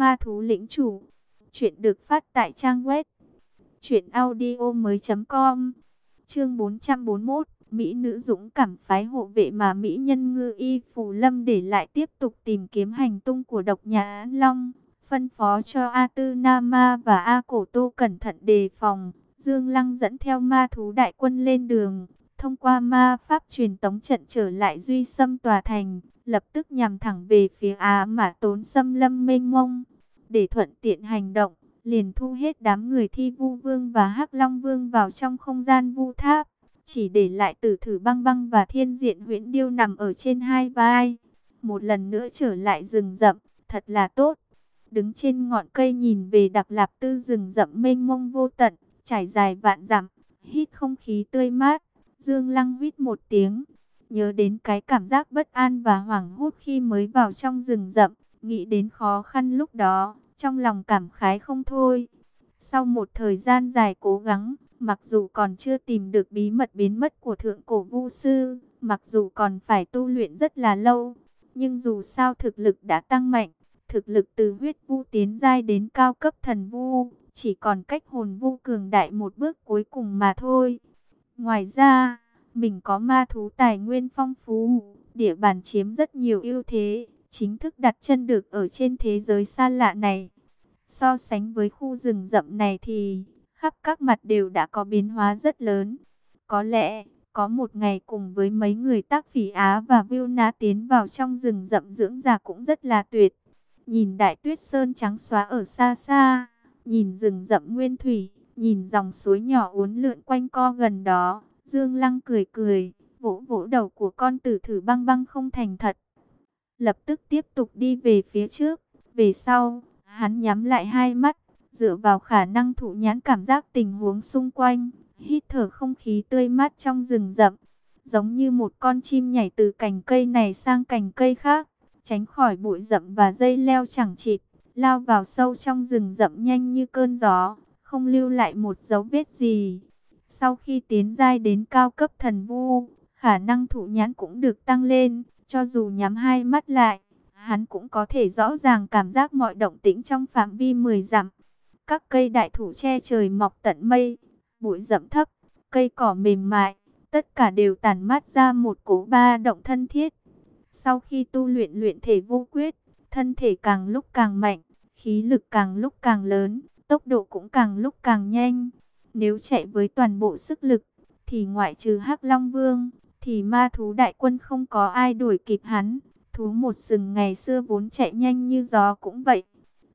ma thú lĩnh chủ. Chuyện được phát tại trang web truyệnaudiomoi.com. Chương 441, mỹ nữ dũng cảm phái hộ vệ mà mỹ nhân Ngư Y Phù Lâm để lại tiếp tục tìm kiếm hành tung của độc nhà An Long, phân phó cho A Tư Nama và A Cổ Tô cẩn thận đề phòng. Dương Lăng dẫn theo ma thú đại quân lên đường, thông qua ma pháp truyền tống trận trở lại duy xâm tòa thành, lập tức nhằm thẳng về phía Á mà tốn xâm lâm mênh mông. Để thuận tiện hành động, liền thu hết đám người thi vu vương và hắc long vương vào trong không gian vu tháp, chỉ để lại tử thử băng băng và thiên diện huyễn điêu nằm ở trên hai vai. Một lần nữa trở lại rừng rậm, thật là tốt. Đứng trên ngọn cây nhìn về đặc lạp tư rừng rậm mênh mông vô tận, trải dài vạn dặm, hít không khí tươi mát. Dương Lăng huýt một tiếng, nhớ đến cái cảm giác bất an và hoảng hốt khi mới vào trong rừng rậm, nghĩ đến khó khăn lúc đó, trong lòng cảm khái không thôi. Sau một thời gian dài cố gắng, mặc dù còn chưa tìm được bí mật biến mất của thượng cổ vu sư, mặc dù còn phải tu luyện rất là lâu, nhưng dù sao thực lực đã tăng mạnh, thực lực từ huyết vu tiến giai đến cao cấp thần vu, chỉ còn cách hồn vu cường đại một bước cuối cùng mà thôi. Ngoài ra, mình có ma thú tài nguyên phong phú, địa bàn chiếm rất nhiều ưu thế, chính thức đặt chân được ở trên thế giới xa lạ này. So sánh với khu rừng rậm này thì khắp các mặt đều đã có biến hóa rất lớn. Có lẽ, có một ngày cùng với mấy người tác phỉ Á và Viu Na tiến vào trong rừng rậm dưỡng già cũng rất là tuyệt. Nhìn đại tuyết sơn trắng xóa ở xa xa, nhìn rừng rậm nguyên thủy, nhìn dòng suối nhỏ uốn lượn quanh co gần đó, Dương Lăng cười cười, vỗ vỗ đầu của con tử thử băng băng không thành thật. Lập tức tiếp tục đi về phía trước, về sau, hắn nhắm lại hai mắt, dựa vào khả năng thụ nhãn cảm giác tình huống xung quanh, hít thở không khí tươi mát trong rừng rậm, giống như một con chim nhảy từ cành cây này sang cành cây khác, tránh khỏi bụi rậm và dây leo chẳng chịt, lao vào sâu trong rừng rậm nhanh như cơn gió, không lưu lại một dấu vết gì. Sau khi tiến giai đến cao cấp thần vu, khả năng thụ nhãn cũng được tăng lên, cho dù nhắm hai mắt lại, hắn cũng có thể rõ ràng cảm giác mọi động tĩnh trong phạm vi 10 dặm. Các cây đại thụ che trời mọc tận mây, bụi rậm thấp, cây cỏ mềm mại, tất cả đều tản mát ra một cố ba động thân thiết. Sau khi tu luyện luyện thể vô quyết, thân thể càng lúc càng mạnh, khí lực càng lúc càng lớn, tốc độ cũng càng lúc càng nhanh. Nếu chạy với toàn bộ sức lực, thì ngoại trừ hắc Long Vương, thì ma thú đại quân không có ai đuổi kịp hắn. Thú một sừng ngày xưa vốn chạy nhanh như gió cũng vậy.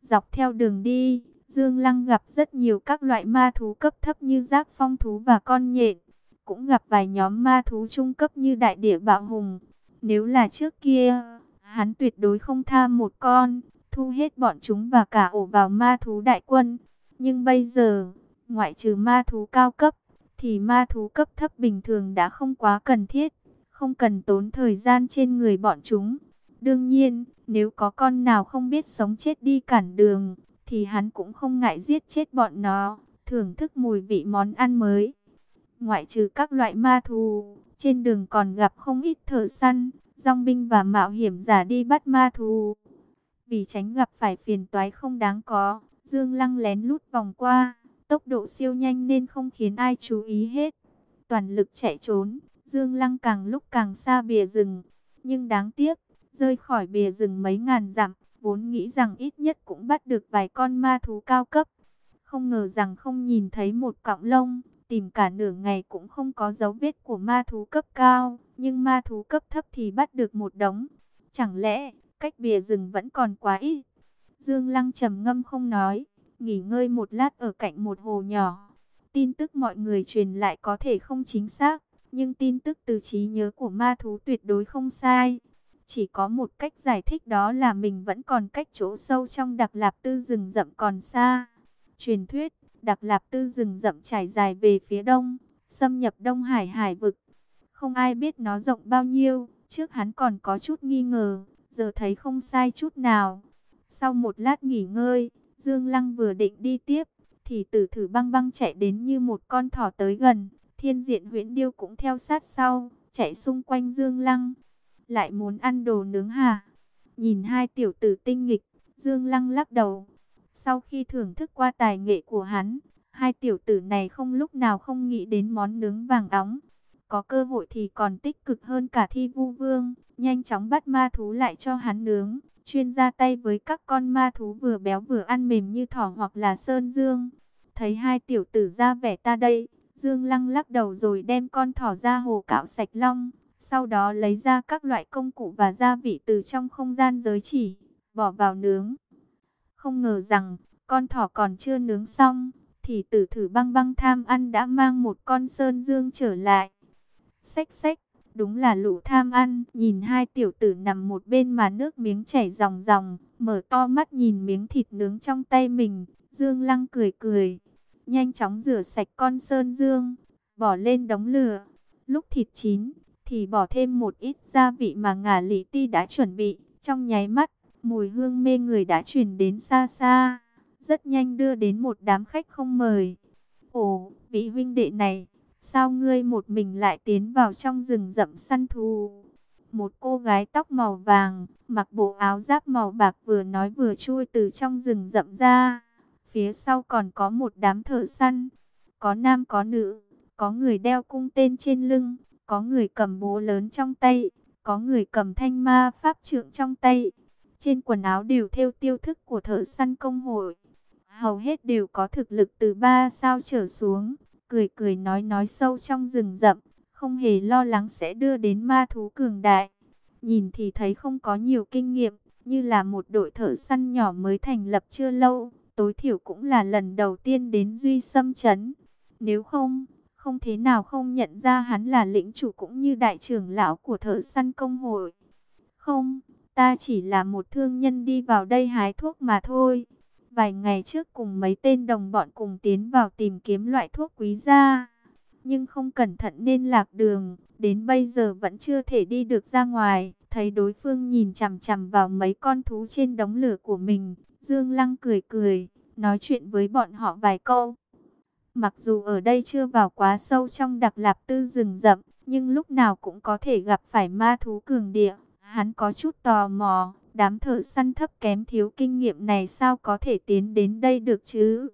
Dọc theo đường đi, Dương Lăng gặp rất nhiều các loại ma thú cấp thấp như giác phong thú và con nhện. Cũng gặp vài nhóm ma thú trung cấp như đại địa bạo hùng. Nếu là trước kia, hắn tuyệt đối không tha một con, thu hết bọn chúng và cả ổ vào ma thú đại quân. Nhưng bây giờ, ngoại trừ ma thú cao cấp, thì ma thú cấp thấp bình thường đã không quá cần thiết, không cần tốn thời gian trên người bọn chúng. Đương nhiên, nếu có con nào không biết sống chết đi cản đường, thì hắn cũng không ngại giết chết bọn nó, thưởng thức mùi vị món ăn mới. Ngoại trừ các loại ma thú, trên đường còn gặp không ít thợ săn, dòng binh và mạo hiểm giả đi bắt ma thú. Vì tránh gặp phải phiền toái không đáng có, Dương Lăng lén lút vòng qua, tốc độ siêu nhanh nên không khiến ai chú ý hết. Toàn lực chạy trốn, Dương Lăng càng lúc càng xa bìa rừng, nhưng đáng tiếc, rơi khỏi bìa rừng mấy ngàn dặm, vốn nghĩ rằng ít nhất cũng bắt được vài con ma thú cao cấp. Không ngờ rằng không nhìn thấy một cọng lông, tìm cả nửa ngày cũng không có dấu vết của ma thú cấp cao, nhưng ma thú cấp thấp thì bắt được một đống. Chẳng lẽ, cách bìa rừng vẫn còn quá ít? Dương Lăng trầm ngâm không nói, nghỉ ngơi một lát ở cạnh một hồ nhỏ. Tin tức mọi người truyền lại có thể không chính xác, nhưng tin tức từ trí nhớ của ma thú tuyệt đối không sai. Chỉ có một cách giải thích đó là mình vẫn còn cách chỗ sâu trong Đặc Lạp Tư rừng rậm còn xa. Truyền thuyết, Đặc Lạp Tư rừng rậm trải dài về phía đông, xâm nhập Đông Hải hải vực. Không ai biết nó rộng bao nhiêu, trước hắn còn có chút nghi ngờ, giờ thấy không sai chút nào. Sau một lát nghỉ ngơi, Dương Lăng vừa định đi tiếp, thì tử thử băng băng chạy đến như một con thỏ tới gần. Thiên diện huyễn điêu cũng theo sát sau, chạy xung quanh Dương Lăng. Lại muốn ăn đồ nướng hà. Nhìn hai tiểu tử tinh nghịch, Dương Lăng lắc đầu. Sau khi thưởng thức qua tài nghệ của hắn, hai tiểu tử này không lúc nào không nghĩ đến món nướng vàng óng. Có cơ hội thì còn tích cực hơn cả thi vu vương, nhanh chóng bắt ma thú lại cho hắn nướng, chuyên ra tay với các con ma thú vừa béo vừa ăn mềm như thỏ hoặc là sơn dương. Thấy hai tiểu tử ra vẻ ta đây, Dương Lăng lắc đầu rồi đem con thỏ ra hồ cạo sạch long, sau đó lấy ra các loại công cụ và gia vị từ trong không gian giới chỉ, bỏ vào nướng. Không ngờ rằng, con thỏ còn chưa nướng xong, thì tử thử băng băng tham ăn đã mang một con sơn dương trở lại. Xách xách, đúng là lũ tham ăn, nhìn hai tiểu tử nằm một bên mà nước miếng chảy ròng ròng, mở to mắt nhìn miếng thịt nướng trong tay mình, Dương Lăng cười cười, nhanh chóng rửa sạch con sơn dương, bỏ lên đống lửa. Lúc thịt chín, thì bỏ thêm một ít gia vị mà ngả lý ti đã chuẩn bị, trong nháy mắt, mùi hương mê người đã truyền đến xa xa, rất nhanh đưa đến một đám khách không mời. Ồ, vị huynh đệ này, sao ngươi một mình lại tiến vào trong rừng rậm săn thú? Một cô gái tóc màu vàng, mặc bộ áo giáp màu bạc vừa nói vừa chui từ trong rừng rậm ra. Phía sau còn có một đám thợ săn, có nam có nữ, có người đeo cung tên trên lưng, có người cầm búa lớn trong tay, có người cầm thanh ma pháp trượng trong tay. Trên quần áo đều theo tiêu thức của thợ săn công hội. Hầu hết đều có thực lực từ ba sao trở xuống, cười cười nói nói sâu trong rừng rậm, không hề lo lắng sẽ đưa đến ma thú cường đại. Nhìn thì thấy không có nhiều kinh nghiệm, như là một đội thợ săn nhỏ mới thành lập chưa lâu, tối thiểu cũng là lần đầu tiên đến Duy Sâm Trấn. Nếu không, không thế nào không nhận ra hắn là lĩnh chủ cũng như đại trưởng lão của thợ săn công hội. Không, ta chỉ là một thương nhân đi vào đây hái thuốc mà thôi. Vài ngày trước cùng mấy tên đồng bọn cùng tiến vào tìm kiếm loại thuốc quý gia. Nhưng không cẩn thận nên lạc đường, đến bây giờ vẫn chưa thể đi được ra ngoài. Thấy đối phương nhìn chằm chằm vào mấy con thú trên đống lửa của mình, Dương Lăng cười cười, nói chuyện với bọn họ vài câu. Mặc dù ở đây chưa vào quá sâu trong đặc lạp tư rừng rậm, nhưng lúc nào cũng có thể gặp phải ma thú cường địa. Hắn có chút tò mò, đám thợ săn thấp kém thiếu kinh nghiệm này sao có thể tiến đến đây được chứ?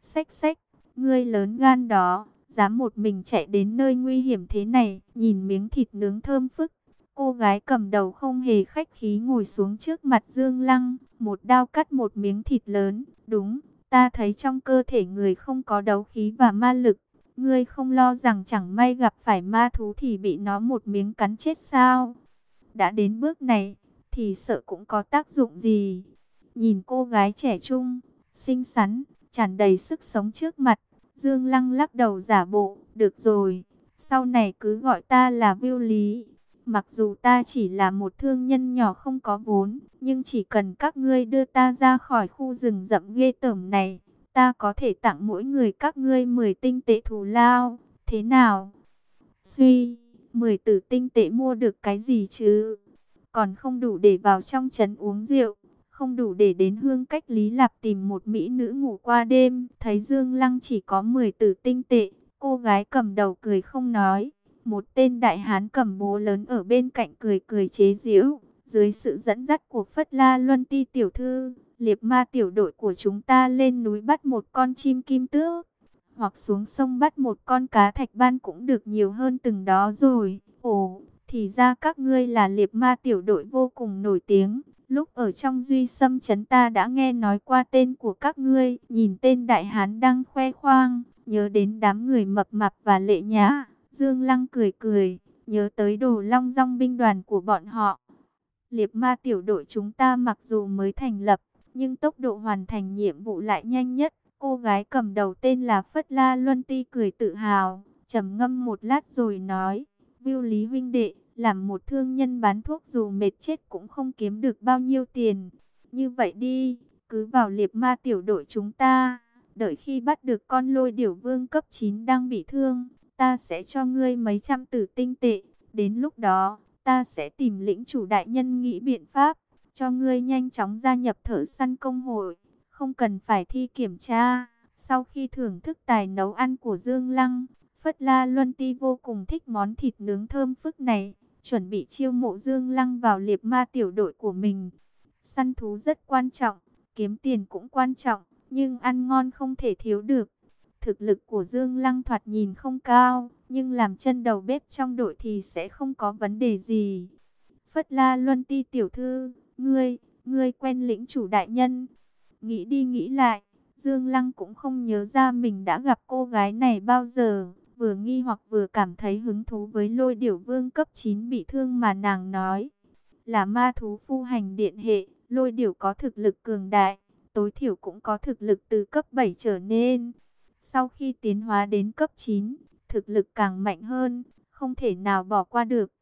Xách xách, ngươi lớn gan đó, dám một mình chạy đến nơi nguy hiểm thế này, nhìn miếng thịt nướng thơm phức. Cô gái cầm đầu không hề khách khí ngồi xuống trước mặt Dương Lăng, một đao cắt một miếng thịt lớn, đúng, Ta thấy trong cơ thể người không có đấu khí và ma lực. Ngươi không lo rằng chẳng may gặp phải ma thú thì bị nó một miếng cắn chết sao? Đã đến bước này, thì sợ cũng có tác dụng gì? Nhìn cô gái trẻ trung, xinh xắn, tràn đầy sức sống trước mặt. Dương Lăng lắc đầu giả bộ, được rồi, sau này cứ gọi ta là Viu Lý. Mặc dù ta chỉ là một thương nhân nhỏ không có vốn, nhưng chỉ cần các ngươi đưa ta ra khỏi khu rừng rậm ghê tởm này, ta có thể tặng mỗi người các ngươi 10 tinh tệ thù lao. Thế nào? Suy, 10 tử tinh tệ mua được cái gì chứ? Còn không đủ để vào trong trấn uống rượu, không đủ để đến hương cách Lý Lạp tìm một mỹ nữ ngủ qua đêm. Thấy Dương Lăng chỉ có 10 tử tinh tệ, cô gái cầm đầu cười không nói. Một tên đại hán cầm bố lớn ở bên cạnh cười cười chế giễu. Dưới sự dẫn dắt của Phất La Luân Ti tiểu thư, liệp ma tiểu đội của chúng ta lên núi bắt một con chim kim tước. Hoặc xuống sông bắt một con cá thạch ban cũng được nhiều hơn từng đó rồi. Ồ, thì ra các ngươi là liệp ma tiểu đội vô cùng nổi tiếng. Lúc ở trong duy xâm chấn ta đã nghe nói qua tên của các ngươi. Nhìn tên đại hán đang khoe khoang, nhớ đến đám người mập mạp và lệ nhã. Dương Lăng cười cười, nhớ tới đồ long rong binh đoàn của bọn họ. Liệp ma tiểu đội chúng ta mặc dù mới thành lập, nhưng tốc độ hoàn thành nhiệm vụ lại nhanh nhất. Cô gái cầm đầu tên là Phất La Luân Ti cười tự hào, trầm ngâm một lát rồi nói, Viu Lý huynh đệ, làm một thương nhân bán thuốc dù mệt chết cũng không kiếm được bao nhiêu tiền. Như vậy đi, cứ vào liệp ma tiểu đội chúng ta, đợi khi bắt được con lôi điểu vương cấp 9 đang bị thương, ta sẽ cho ngươi mấy trăm tử tinh tệ. Đến lúc đó, ta sẽ tìm lĩnh chủ đại nhân nghĩ biện pháp, cho ngươi nhanh chóng gia nhập thợ săn công hội, không cần phải thi kiểm tra. Sau khi thưởng thức tài nấu ăn của Dương Lăng, Phất La Luân Ti vô cùng thích món thịt nướng thơm phức này, chuẩn bị chiêu mộ Dương Lăng vào liệp ma tiểu đội của mình. Săn thú rất quan trọng, kiếm tiền cũng quan trọng, nhưng ăn ngon không thể thiếu được. Thực lực của Dương Lăng thoạt nhìn không cao, nhưng làm chân đầu bếp trong đội thì sẽ không có vấn đề gì. Phất La Luân Ti tiểu thư, ngươi, ngươi quen lĩnh chủ đại nhân. Nghĩ đi nghĩ lại, Dương Lăng cũng không nhớ ra mình đã gặp cô gái này bao giờ. Vừa nghi hoặc vừa cảm thấy hứng thú với lôi điểu vương cấp 9 bị thương mà nàng nói. Là ma thú phu hành điện hệ, lôi điểu có thực lực cường đại, tối thiểu cũng có thực lực từ cấp 7 trở nên. Sau khi tiến hóa đến cấp 9, thực lực càng mạnh hơn, không thể nào bỏ qua được.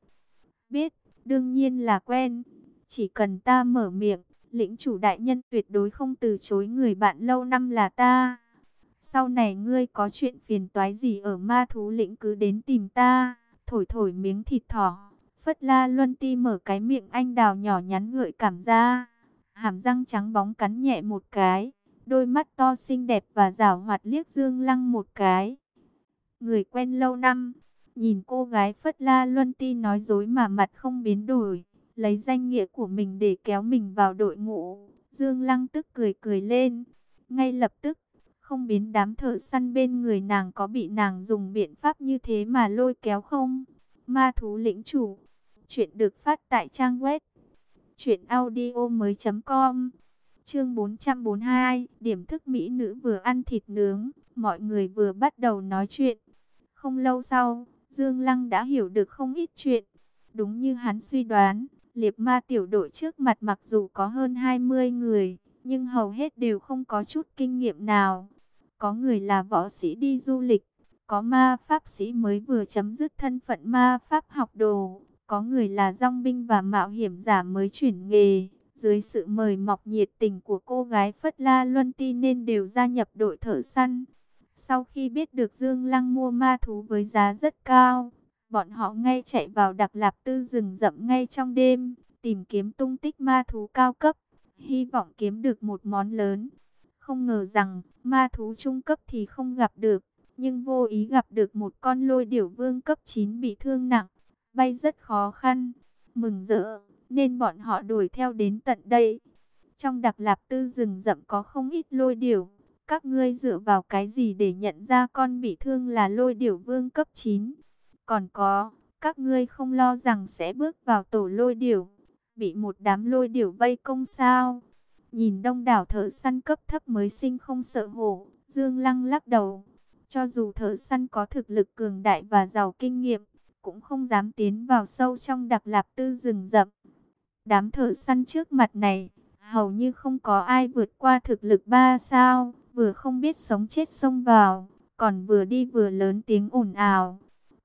Biết, đương nhiên là quen. Chỉ cần ta mở miệng, lĩnh chủ đại nhân tuyệt đối không từ chối người bạn lâu năm là ta. Sau này ngươi có chuyện phiền toái gì ở ma thú lĩnh cứ đến tìm ta, thổi thổi miếng thịt thỏ. Phất la luân ti mở cái miệng anh đào nhỏ nhắn gợi cảm ra, hàm răng trắng bóng cắn nhẹ một cái, đôi mắt to xinh đẹp và rảo hoạt liếc dương lăng một cái. Người quen lâu năm, nhìn cô gái Phất la luân ti nói dối mà mặt không biến đổi, lấy danh nghĩa của mình để kéo mình vào đội ngũ. Dương lăng tức cười cười lên, ngay lập tức không biến đám thợ săn bên người nàng có bị nàng dùng biện pháp như thế mà lôi kéo không? Ma thú lĩnh chủ. Chuyện được phát tại trang web. Chuyện audio mới com. Chương 442. Điểm thức mỹ nữ vừa ăn thịt nướng. Mọi người vừa bắt đầu nói chuyện. Không lâu sau, Dương Lăng đã hiểu được không ít chuyện. Đúng như hắn suy đoán, liệp ma tiểu đội trước mặt mặc dù có hơn 20 người, nhưng hầu hết đều không có chút kinh nghiệm nào. Có người là võ sĩ đi du lịch, có ma pháp sĩ mới vừa chấm dứt thân phận ma pháp học đồ, có người là dòng binh và mạo hiểm giả mới chuyển nghề. Dưới sự mời mọc nhiệt tình của cô gái Phất La Luân Ti nên đều gia nhập đội thợ săn. Sau khi biết được Dương Lăng mua ma thú với giá rất cao, bọn họ ngay chạy vào đặc lạp tư rừng rậm ngay trong đêm, tìm kiếm tung tích ma thú cao cấp, hy vọng kiếm được một món lớn. Không ngờ rằng, ma thú trung cấp thì không gặp được, nhưng vô ý gặp được một con lôi điểu vương cấp 9 bị thương nặng, bay rất khó khăn. Mừng rỡ, nên bọn họ đuổi theo đến tận đây. Trong đặc lạp tư rừng rậm có không ít lôi điểu. Các ngươi dựa vào cái gì để nhận ra con bị thương là lôi điểu vương cấp 9? Còn có, các ngươi không lo rằng sẽ bước vào tổ lôi điểu, bị một đám lôi điểu vây công sao? Nhìn đông đảo thợ săn cấp thấp mới sinh không sợ hổ, Dương Lăng lắc đầu. Cho dù thợ săn có thực lực cường đại và giàu kinh nghiệm, cũng không dám tiến vào sâu trong đặc lạp tư rừng rậm. Đám thợ săn trước mặt này, hầu như không có ai vượt qua thực lực ba sao, vừa không biết sống chết xông vào, còn vừa đi vừa lớn tiếng ồn ào.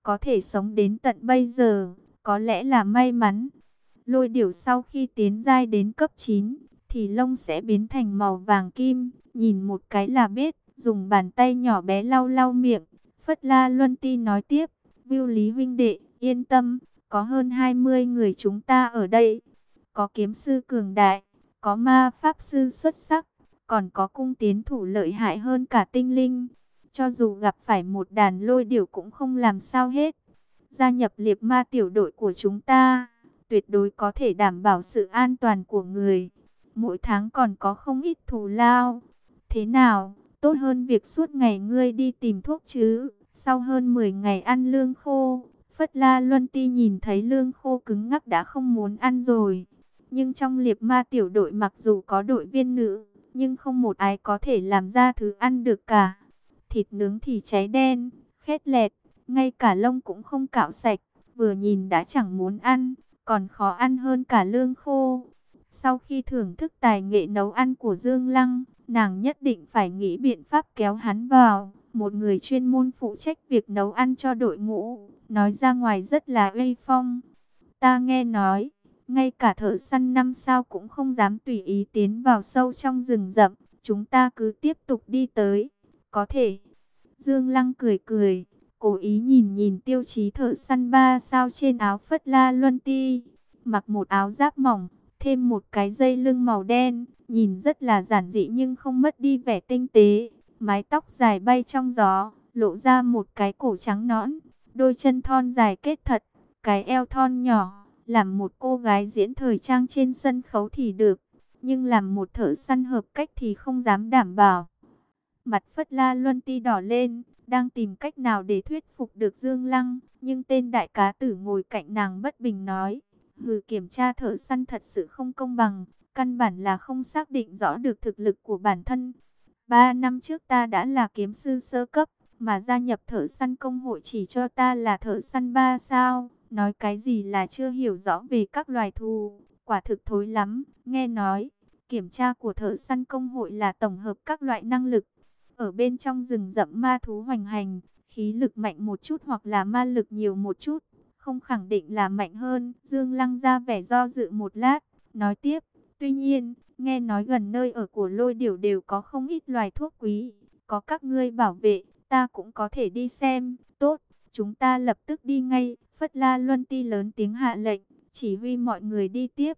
Có thể sống đến tận bây giờ, có lẽ là may mắn. Lôi điểu sau khi tiến giai đến cấp 9, thì lông sẽ biến thành màu vàng kim, nhìn một cái là biết, dùng bàn tay nhỏ bé lau lau miệng. Phất La Luân Ti nói tiếp, Viu Lý huynh đệ, yên tâm, có hơn 20 người chúng ta ở đây. Có kiếm sư cường đại, có ma pháp sư xuất sắc, còn có cung tiến thủ lợi hại hơn cả tinh linh. Cho dù gặp phải một đàn lôi điểu cũng không làm sao hết. Gia nhập liệp ma tiểu đội của chúng ta, tuyệt đối có thể đảm bảo sự an toàn của người mỗi tháng còn có không ít thù lao. Thế nào, tốt hơn việc suốt ngày ngươi đi tìm thuốc chứ, sau hơn 10 ngày ăn lương khô. Phất La Luân Ti nhìn thấy lương khô cứng ngắc đã không muốn ăn rồi. Nhưng trong liệp ma tiểu đội mặc dù có đội viên nữ, nhưng không một ai có thể làm ra thứ ăn được cả. Thịt nướng thì cháy đen, khét lẹt, ngay cả lông cũng không cạo sạch, vừa nhìn đã chẳng muốn ăn, còn khó ăn hơn cả lương khô. Sau khi thưởng thức tài nghệ nấu ăn của Dương Lăng, nàng nhất định phải nghĩ biện pháp kéo hắn vào. Một người chuyên môn phụ trách việc nấu ăn cho đội ngũ, nói ra ngoài rất là uy phong. Ta nghe nói, ngay cả thợ săn năm sao cũng không dám tùy ý tiến vào sâu trong rừng rậm. Chúng ta cứ tiếp tục đi tới. Có thể. Dương Lăng cười cười, cố ý nhìn nhìn tiêu chí thợ săn ba sao trên áo phất la luân ti. Mặc một áo giáp mỏng, thêm một cái dây lưng màu đen, nhìn rất là giản dị nhưng không mất đi vẻ tinh tế. Mái tóc dài bay trong gió, lộ ra một cái cổ trắng nõn, đôi chân thon dài kết thật, cái eo thon nhỏ, làm một cô gái diễn thời trang trên sân khấu thì được. nhưng làm một thợ săn hợp cách thì không dám đảm bảo. Mặt Phất La Luân Ti đỏ lên, đang tìm cách nào để thuyết phục được Dương Lăng, nhưng tên đại cá tử ngồi cạnh nàng bất bình nói, hừ kiểm tra thợ săn thật sự không công bằng, căn bản là không xác định rõ được thực lực của bản thân. Ba năm trước ta đã là kiếm sư sơ cấp, mà gia nhập thợ săn công hội chỉ cho ta là thợ săn ba sao, nói cái gì là chưa hiểu rõ về các loài thú, quả thực thối lắm, nghe nói, kiểm tra của thợ săn công hội là tổng hợp các loại năng lực, ở bên trong rừng rậm ma thú hoành hành, khí lực mạnh một chút hoặc là ma lực nhiều một chút, không khẳng định là mạnh hơn. Dương Lăng ra vẻ do dự một lát, nói tiếp, tuy nhiên, nghe nói gần nơi ở của lôi điểu đều có không ít loài thuốc quý, có các ngươi bảo vệ, ta cũng có thể đi xem, tốt, chúng ta lập tức đi ngay, Phất La Luân Ti lớn tiếng hạ lệnh, chỉ huy mọi người đi tiếp.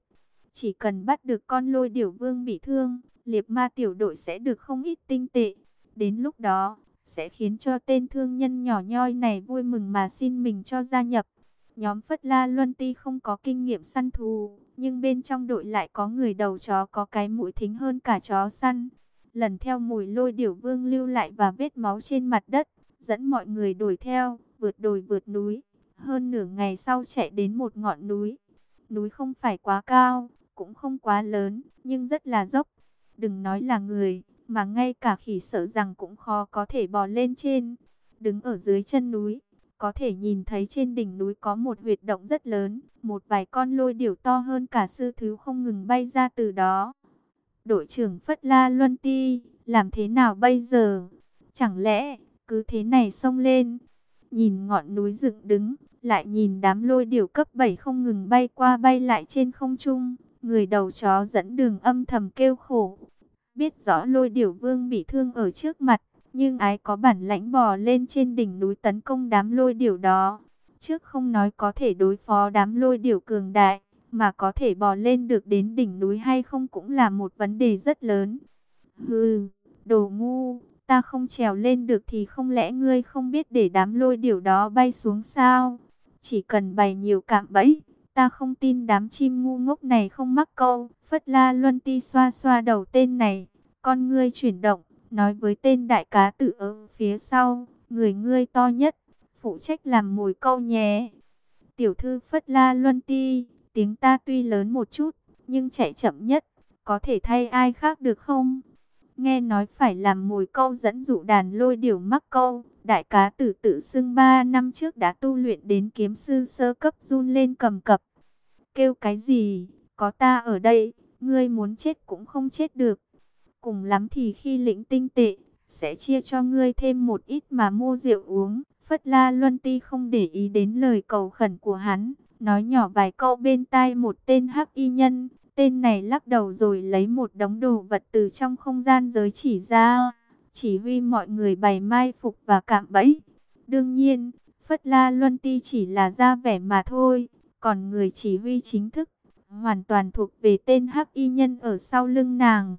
Chỉ cần bắt được con lôi điểu vương bị thương, liệp ma tiểu đội sẽ được không ít tinh tệ. Đến lúc đó, sẽ khiến cho tên thương nhân nhỏ nhoi này vui mừng mà xin mình cho gia nhập. Nhóm Phất La Luân Ti không có kinh nghiệm săn thú, nhưng bên trong đội lại có người đầu chó có cái mũi thính hơn cả chó săn. Lần theo mùi lôi điểu vương lưu lại và vết máu trên mặt đất, dẫn mọi người đuổi theo, vượt đồi vượt núi. Hơn nửa ngày sau chạy đến một ngọn núi. Núi không phải quá cao, cũng không quá lớn, nhưng rất là dốc. Đừng nói là người, mà ngay cả khỉ sợ rằng cũng khó có thể bò lên trên. Đứng ở dưới chân núi, có thể nhìn thấy trên đỉnh núi có một huyệt động rất lớn, một vài con lôi điểu to hơn cả sư thứ không ngừng bay ra từ đó. Đội trưởng Phất La Luân Ti, làm thế nào bây giờ? Chẳng lẽ, cứ thế này xông lên? Nhìn ngọn núi dựng đứng, lại nhìn đám lôi điểu cấp 7 không ngừng bay qua bay lại trên không trung. Người đầu chó dẫn đường âm thầm kêu khổ, biết rõ lôi điểu vương bị thương ở trước mặt, nhưng ái có bản lãnh bò lên trên đỉnh núi tấn công đám lôi điểu đó. Trước không nói có thể đối phó đám lôi điểu cường đại, mà có thể bò lên được đến đỉnh núi hay không cũng là một vấn đề rất lớn. Hừ, đồ ngu, ta không trèo lên được thì không lẽ ngươi không biết để đám lôi điểu đó bay xuống sao? Chỉ cần bày nhiều cạm bẫy, ta không tin đám chim ngu ngốc này không mắc câu. Phất La Luân Ti xoa xoa đầu tên này, con ngươi chuyển động, nói với tên đại cá tự ở phía sau, người ngươi to nhất, phụ trách làm mồi câu nhé. Tiểu thư Phất La Luân Ti, tiếng ta tuy lớn một chút, nhưng chạy chậm nhất, có thể thay ai khác được không? Nghe nói phải làm mồi câu dẫn dụ đàn lôi điểu mắc câu, đại cá tử tự xưng ba năm trước đã tu luyện đến kiếm sư sơ cấp run lên cầm cập. Kêu cái gì, có ta ở đây, ngươi muốn chết cũng không chết được. Cùng lắm thì khi lĩnh tinh tệ, sẽ chia cho ngươi thêm một ít mà mua rượu uống. Phất La Luân Ti không để ý đến lời cầu khẩn của hắn, nói nhỏ vài câu bên tai một tên hắc y nhân. Tên này lắc đầu rồi lấy một đống đồ vật từ trong không gian giới chỉ ra, chỉ huy mọi người bày mai phục và cạm bẫy. Đương nhiên, Phất La Luân Ti chỉ là ra vẻ mà thôi, còn người chỉ huy chính thức, hoàn toàn thuộc về tên hắc y nhân ở sau lưng nàng.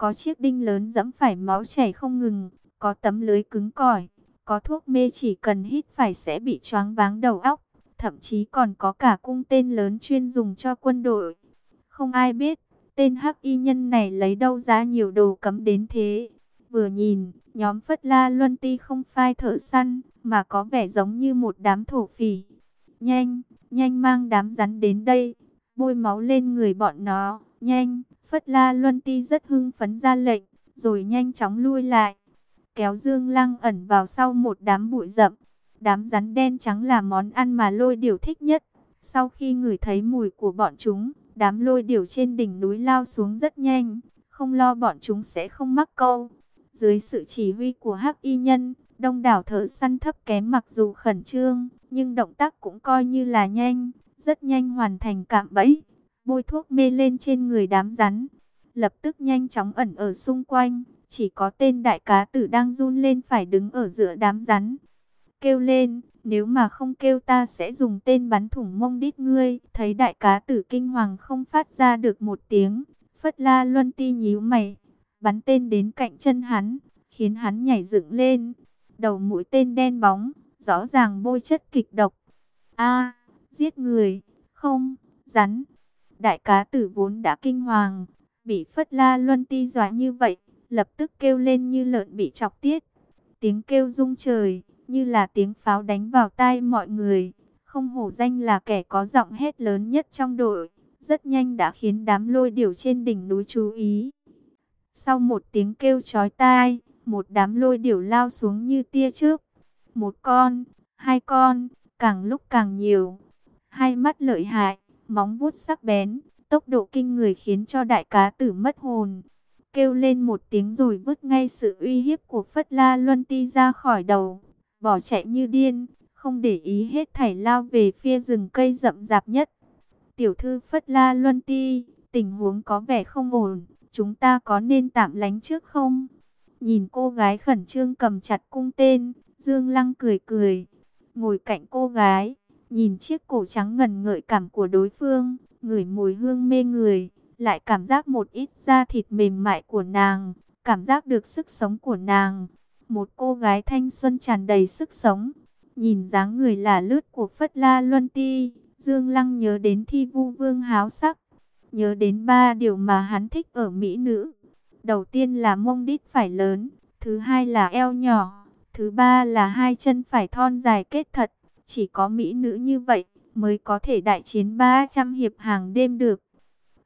Có chiếc đinh lớn dẫm phải máu chảy không ngừng, có tấm lưới cứng cỏi, có thuốc mê chỉ cần hít phải sẽ bị choáng váng đầu óc, thậm chí còn có cả cung tên lớn chuyên dùng cho quân đội. Không ai biết, tên hắc y nhân này lấy đâu ra nhiều đồ cấm đến thế. Vừa nhìn, nhóm Phất La Luân Ti không phai thợ săn, mà có vẻ giống như một đám thổ phỉ. Nhanh, nhanh mang đám rắn đến đây, bôi máu lên người bọn nó, nhanh. Phất La Luân Ti rất hưng phấn ra lệnh, rồi nhanh chóng lui lại. Kéo Dương Lăng ẩn vào sau một đám bụi rậm. Đám rắn đen trắng là món ăn mà lôi điểu thích nhất. Sau khi ngửi thấy mùi của bọn chúng, đám lôi điểu trên đỉnh núi lao xuống rất nhanh. Không lo bọn chúng sẽ không mắc câu. Dưới sự chỉ huy của Hắc Y Nhân, đông đảo thợ săn thấp kém mặc dù khẩn trương, nhưng động tác cũng coi như là nhanh, rất nhanh hoàn thành cạm bẫy bôi thuốc mê lên trên người đám rắn. Lập tức nhanh chóng ẩn ở xung quanh, chỉ có tên đại cá tử đang run lên phải đứng ở giữa đám rắn. Kêu lên, nếu mà không kêu ta sẽ dùng tên bắn thủng mông đít ngươi. Thấy đại cá tử kinh hoàng không phát ra được một tiếng, phất la luân ti nhíu mày, bắn tên đến cạnh chân hắn, khiến hắn nhảy dựng lên. Đầu mũi tên đen bóng, rõ ràng bôi chất kịch độc. A, giết người, không, rắn. Đại cá tử vốn đã kinh hoàng, bị Phất La Luân Ti dọa như vậy, lập tức kêu lên như lợn bị chọc tiết. Tiếng kêu rung trời, như là tiếng pháo đánh vào tai mọi người. Không hổ danh là kẻ có giọng hét lớn nhất trong đội, rất nhanh đã khiến đám lôi điểu trên đỉnh núi chú ý. Sau một tiếng kêu chói tai, một đám lôi điểu lao xuống như tia trước. Một con, hai con, càng lúc càng nhiều. Hai mắt lợi hại, móng vuốt sắc bén, tốc độ kinh người khiến cho đại cá tử mất hồn. Kêu lên một tiếng rồi vứt ngay sự uy hiếp của Phất La Luân Ti ra khỏi đầu, bỏ chạy như điên, không để ý hết thảy lao về phía rừng cây rậm rạp nhất. Tiểu thư Phất La Luân Ti, tình huống có vẻ không ổn, chúng ta có nên tạm lánh trước không? Nhìn cô gái khẩn trương cầm chặt cung tên, Dương Lăng cười cười, ngồi cạnh cô gái, nhìn chiếc cổ trắng ngần ngợi cảm của đối phương, ngửi mùi hương mê người, lại cảm giác một ít da thịt mềm mại của nàng, cảm giác được sức sống của nàng. Một cô gái thanh xuân tràn đầy sức sống, nhìn dáng người là lướt của Phất La Luân Ti, Dương Lăng nhớ đến thi vu vương háo sắc, nhớ đến ba điều mà hắn thích ở mỹ nữ. Đầu tiên là mông đít phải lớn, thứ hai là eo nhỏ, thứ ba là hai chân phải thon dài kết thật. Chỉ có mỹ nữ như vậy mới có thể đại chiến 300 hiệp hàng đêm được.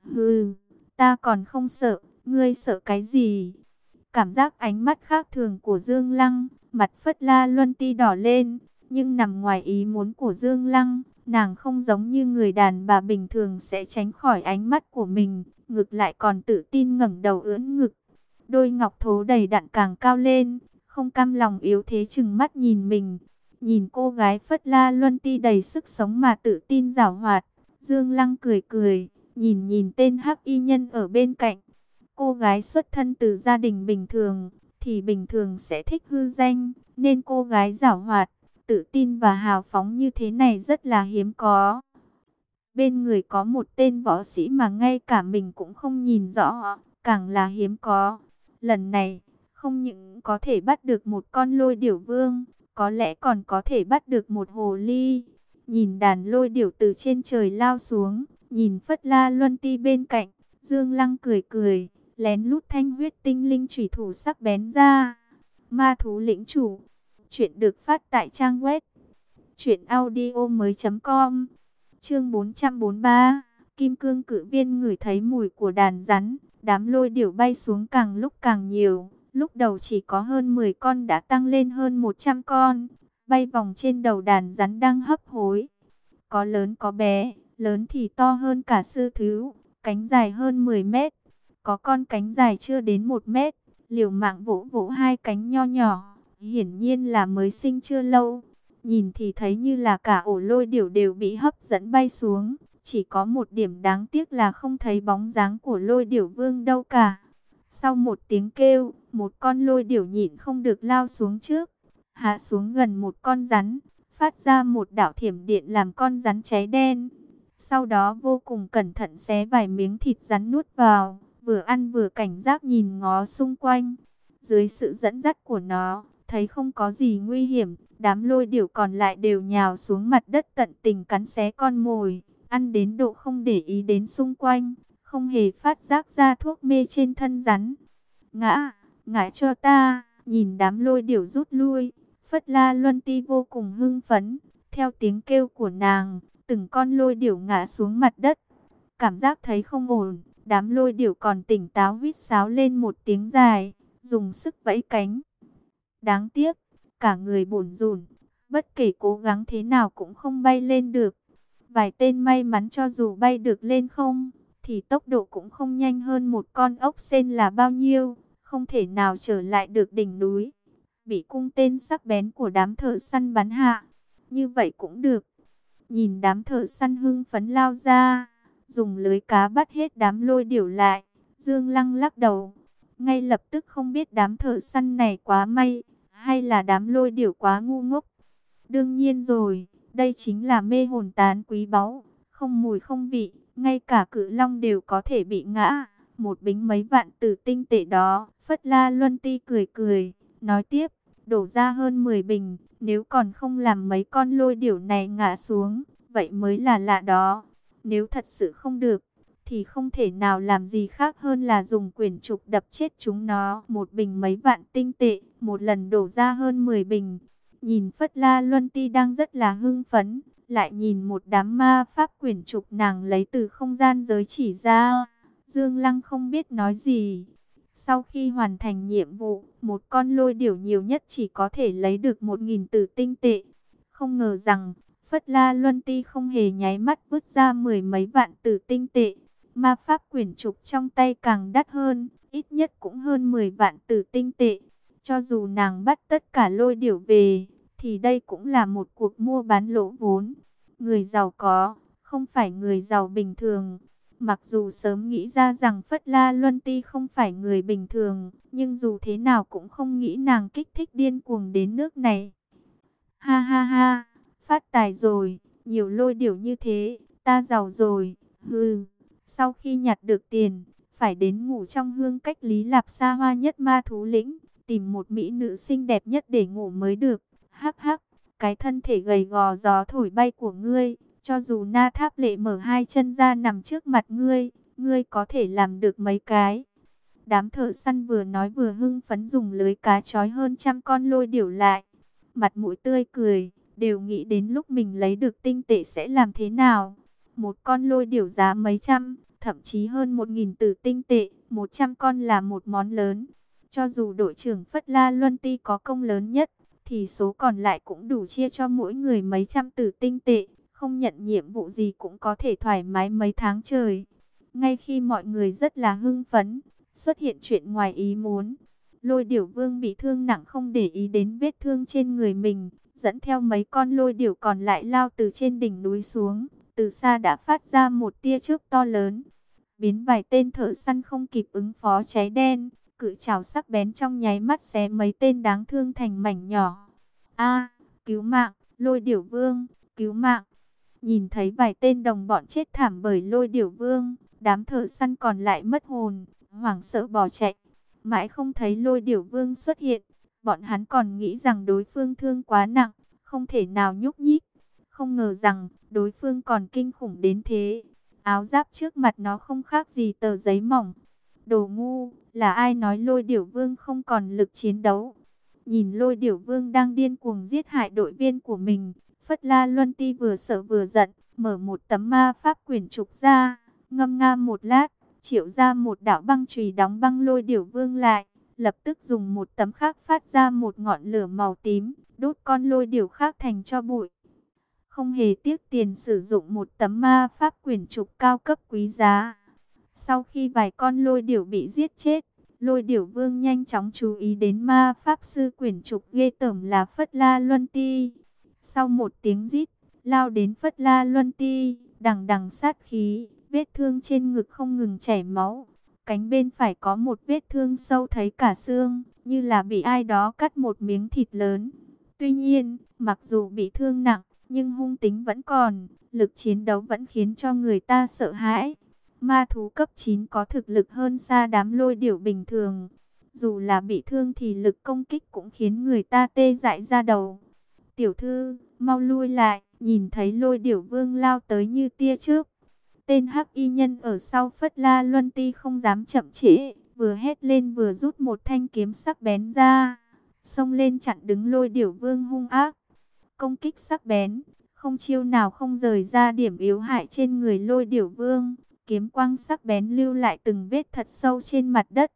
Hừ, ta còn không sợ, ngươi sợ cái gì? Cảm giác ánh mắt khác thường của Dương Lăng, mặt phất la luân ti đỏ lên, nhưng nằm ngoài ý muốn của Dương Lăng, nàng không giống như người đàn bà bình thường sẽ tránh khỏi ánh mắt của mình, ngực lại còn tự tin ngẩng đầu ưỡn ngực. Đôi ngọc thố đầy đặn càng cao lên, không cam lòng yếu thế chừng mắt nhìn mình. Nhìn cô gái phất la luân ti đầy sức sống mà tự tin giảo hoạt, Dương Lăng cười cười, nhìn nhìn tên hắc y nhân ở bên cạnh. Cô gái xuất thân từ gia đình bình thường, thì bình thường sẽ thích hư danh, nên cô gái giảo hoạt, tự tin và hào phóng như thế này rất là hiếm có. Bên người có một tên võ sĩ mà ngay cả mình cũng không nhìn rõ, càng là hiếm có. Lần này, không những có thể bắt được một con lôi điểu vương, có lẽ còn có thể bắt được một hồ ly. Nhìn đàn lôi điểu từ trên trời lao xuống, nhìn Phất La Luân Ti bên cạnh, Dương Lăng cười cười, lén lút thanh huyết tinh linh chủy thủ sắc bén ra. Ma thú lĩnh chủ, chuyện được phát tại trang web truyệnaudiomoi.com. Chương 443, Kim Cương cử viên ngửi thấy mùi của đàn rắn, đám lôi điểu bay xuống càng lúc càng nhiều. Lúc đầu chỉ có hơn 10 con đã tăng lên hơn 100 con, bay vòng trên đầu đàn rắn đang hấp hối. Có lớn có bé, lớn thì to hơn cả sư thứ, cánh dài hơn 10 mét. Có con cánh dài chưa đến 1 mét, liều mạng vỗ vỗ hai cánh nho nhỏ, hiển nhiên là mới sinh chưa lâu. Nhìn thì thấy như là cả ổ lôi điểu đều bị hấp dẫn bay xuống. Chỉ có một điểm đáng tiếc là không thấy bóng dáng của lôi điểu vương đâu cả. Sau một tiếng kêu, một con lôi điểu nhịn không được lao xuống trước, hạ xuống gần một con rắn, phát ra một đạo thiểm điện làm con rắn cháy đen. Sau đó vô cùng cẩn thận xé vài miếng thịt rắn nuốt vào, vừa ăn vừa cảnh giác nhìn ngó xung quanh. Dưới sự dẫn dắt của nó, thấy không có gì nguy hiểm, đám lôi điểu còn lại đều nhào xuống mặt đất tận tình cắn xé con mồi, ăn đến độ không để ý đến xung quanh, không hề phát giác ra thuốc mê trên thân rắn. Ngã, ngã cho ta, nhìn đám lôi điểu rút lui, Phất La Luân Ti vô cùng hưng phấn, theo tiếng kêu của nàng, từng con lôi điểu ngã xuống mặt đất. Cảm giác thấy không ổn, đám lôi điểu còn tỉnh táo huýt sáo lên một tiếng dài, dùng sức vẫy cánh. Đáng tiếc, cả người bổn rùn, bất kể cố gắng thế nào cũng không bay lên được. Vài tên may mắn cho dù bay được lên không, thì tốc độ cũng không nhanh hơn một con ốc sen là bao nhiêu, không thể nào trở lại được đỉnh núi. Bị cung tên sắc bén của đám thợ săn bắn hạ, như vậy cũng được. Nhìn đám thợ săn hưng phấn lao ra, dùng lưới cá bắt hết đám lôi điểu lại, Dương Lăng lắc đầu. Ngay lập tức không biết đám thợ săn này quá may, hay là đám lôi điểu quá ngu ngốc. Đương nhiên rồi, đây chính là mê hồn tán quý báu, không mùi không vị ngay cả cự long đều có thể bị ngã. Một bính mấy vạn tử tinh tệ đó, Phất La Luân Ti cười cười, nói tiếp, đổ ra hơn 10 bình, nếu còn không làm mấy con lôi điểu này ngã xuống, vậy mới là lạ đó. Nếu thật sự không được, thì không thể nào làm gì khác hơn là dùng quyển trục đập chết chúng nó. Một bình mấy vạn tinh tệ, một lần đổ ra hơn 10 bình. Nhìn Phất La Luân Ti đang rất là hưng phấn, lại nhìn một đám ma pháp quyển trục nàng lấy từ không gian giới chỉ ra. Dương Lăng không biết nói gì. Sau khi hoàn thành nhiệm vụ, một con lôi điểu nhiều nhất chỉ có thể lấy được một nghìn tử tinh tệ. Không ngờ rằng, Phất La Luân Ti không hề nháy mắt vứt ra mười mấy vạn tử tinh tệ. Ma pháp quyển trục trong tay càng đắt hơn, ít nhất cũng hơn 10 vạn tử tinh tệ. Cho dù nàng bắt tất cả lôi điểu về, thì đây cũng là một cuộc mua bán lỗ vốn. Người giàu có, không phải người giàu bình thường. Mặc dù sớm nghĩ ra rằng Phất La Luân Ti không phải người bình thường, nhưng dù thế nào cũng không nghĩ nàng kích thích điên cuồng đến nước này. Ha ha ha, phát tài rồi, nhiều lôi điểu như thế, ta giàu rồi, hừ. Sau khi nhặt được tiền, phải đến ngủ trong hương cách Lý Lạp xa hoa nhất ma thú lĩnh, tìm một mỹ nữ xinh đẹp nhất để ngủ mới được. Hắc hắc, cái thân thể gầy gò gió thổi bay của ngươi, cho dù na tháp lệ mở hai chân ra nằm trước mặt ngươi, ngươi có thể làm được mấy cái. Đám thợ săn vừa nói vừa hưng phấn dùng lưới cá trói hơn trăm con lôi điểu lại. Mặt mũi tươi cười, đều nghĩ đến lúc mình lấy được tinh tệ sẽ làm thế nào. Một con lôi điểu giá mấy trăm, thậm chí hơn một nghìn tử tinh tệ, một trăm con là một món lớn. Cho dù đội trưởng Phất La Luân Ti có công lớn nhất, thì số còn lại cũng đủ chia cho mỗi người mấy trăm tử tinh tệ, không nhận nhiệm vụ gì cũng có thể thoải mái mấy tháng trời. Ngay khi mọi người rất là hưng phấn, xuất hiện chuyện ngoài ý muốn. Lôi điểu vương bị thương nặng không để ý đến vết thương trên người mình, dẫn theo mấy con lôi điểu còn lại lao từ trên đỉnh núi xuống. Từ xa đã phát ra một tia chớp to lớn, biến vài tên thợ săn không kịp ứng phó cháy đen, cự trào sắc bén trong nháy mắt xé mấy tên đáng thương thành mảnh nhỏ. A, cứu mạng, lôi điểu vương, cứu mạng. Nhìn thấy vài tên đồng bọn chết thảm bởi lôi điểu vương, đám thợ săn còn lại mất hồn, hoảng sợ bỏ chạy. Mãi không thấy lôi điểu vương xuất hiện, bọn hắn còn nghĩ rằng đối phương thương quá nặng, không thể nào nhúc nhích. Không ngờ rằng, đối phương còn kinh khủng đến thế. Áo giáp trước mặt nó không khác gì tờ giấy mỏng. Đồ ngu, là ai nói lôi điểu vương không còn lực chiến đấu? Nhìn lôi điểu vương đang điên cuồng giết hại đội viên của mình, Phất La Luân Ti vừa sợ vừa giận, mở một tấm ma pháp quyển trục ra, ngâm nga một lát, triệu ra một đạo băng chùy đóng băng lôi điểu vương lại, lập tức dùng một tấm khác phát ra một ngọn lửa màu tím, đốt con lôi điểu khác thành cho bụi. Không hề tiếc tiền sử dụng một tấm ma pháp quyển trục cao cấp quý giá. Sau khi vài con lôi điểu bị giết chết, lôi điểu vương nhanh chóng chú ý đến ma pháp sư quyển trục ghê tởm là Phất La Luân Ti. Sau một tiếng rít, lao đến Phất La Luân Ti, đằng đằng sát khí, vết thương trên ngực không ngừng chảy máu. Cánh bên phải có một vết thương sâu thấy cả xương, như là bị ai đó cắt một miếng thịt lớn. Tuy nhiên, mặc dù bị thương nặng, nhưng hung tính vẫn còn, lực chiến đấu vẫn khiến cho người ta sợ hãi. Ma thú cấp 9 có thực lực hơn xa đám lôi điểu bình thường. Dù là bị thương thì lực công kích cũng khiến người ta tê dại ra đầu. Tiểu thư, mau lui lại, nhìn thấy lôi điểu vương lao tới như tia trước. Tên hắc y nhân ở sau phất la luân ti không dám chậm trễ, vừa hét lên vừa rút một thanh kiếm sắc bén ra. Xông lên chặn đứng lôi điểu vương hung ác. Công kích sắc bén, không chiêu nào không rời ra điểm yếu hại trên người lôi điểu vương. Kiếm quang sắc bén lưu lại từng vết thật sâu trên mặt đất.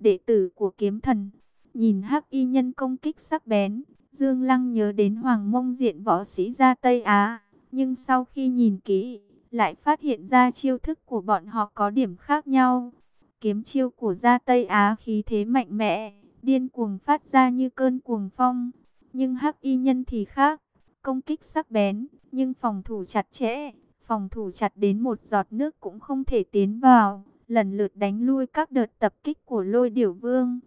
Đệ tử của kiếm thần, nhìn hắc y nhân công kích sắc bén, Dương Lăng nhớ đến Hoàng Mông diện võ sĩ ra Tây Á, nhưng sau khi nhìn kỹ, lại phát hiện ra chiêu thức của bọn họ có điểm khác nhau. Kiếm chiêu của gia Tây Á khí thế mạnh mẽ, điên cuồng phát ra như cơn cuồng phong, nhưng Hắc Y nhân thì khác, công kích sắc bén, nhưng phòng thủ chặt chẽ, phòng thủ chặt đến một giọt nước cũng không thể tiến vào, lần lượt đánh lui các đợt tập kích của Lôi Điểu Vương.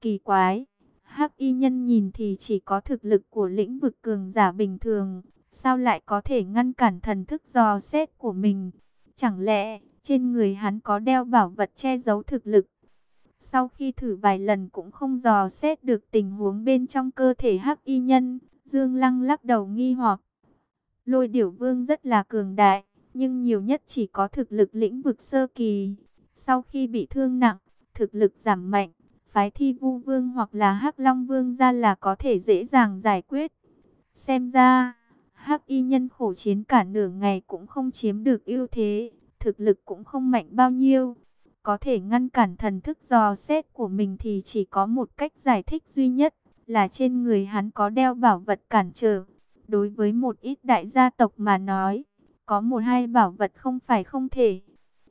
Kỳ quái, Hắc y nhân nhìn thì chỉ có thực lực của lĩnh vực cường giả bình thường, sao lại có thể ngăn cản thần thức dò xét của mình? Chẳng lẽ trên người hắn có đeo bảo vật che giấu thực lực? Sau khi thử vài lần cũng không dò xét được tình huống bên trong cơ thể Hắc y nhân, Dương Lăng lắc đầu nghi hoặc. Lôi điểu vương rất là cường đại, nhưng nhiều nhất chỉ có thực lực lĩnh vực sơ kỳ. Sau khi bị thương nặng, thực lực giảm mạnh, phái thi vu vương hoặc là hắc long vương ra là có thể dễ dàng giải quyết. Xem ra, hắc y nhân khổ chiến cả nửa ngày cũng không chiếm được ưu thế, thực lực cũng không mạnh bao nhiêu. Có thể ngăn cản thần thức dò xét của mình thì chỉ có một cách giải thích duy nhất, là trên người hắn có đeo bảo vật cản trở. Đối với một ít đại gia tộc mà nói, có một hai bảo vật không phải không thể.